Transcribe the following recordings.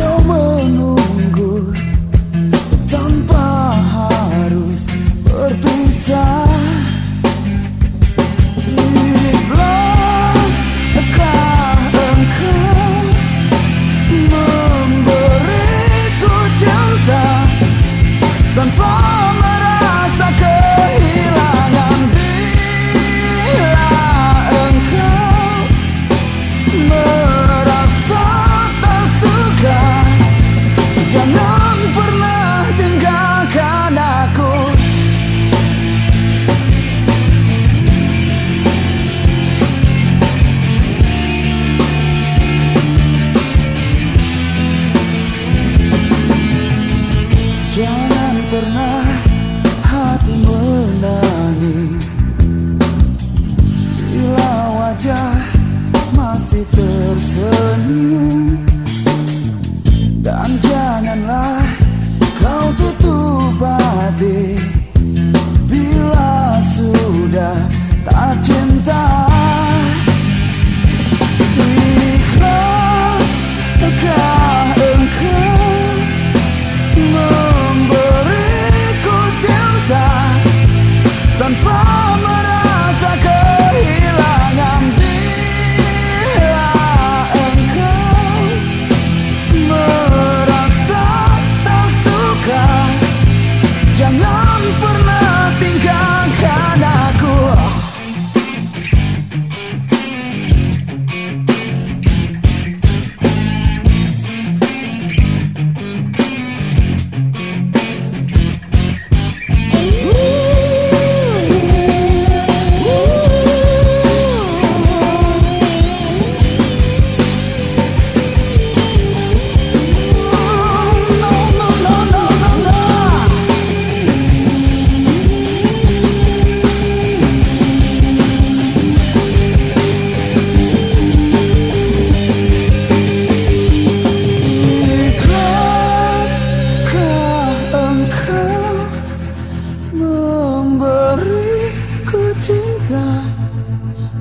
so much. Jangan pernah hati menangis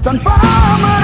Confirm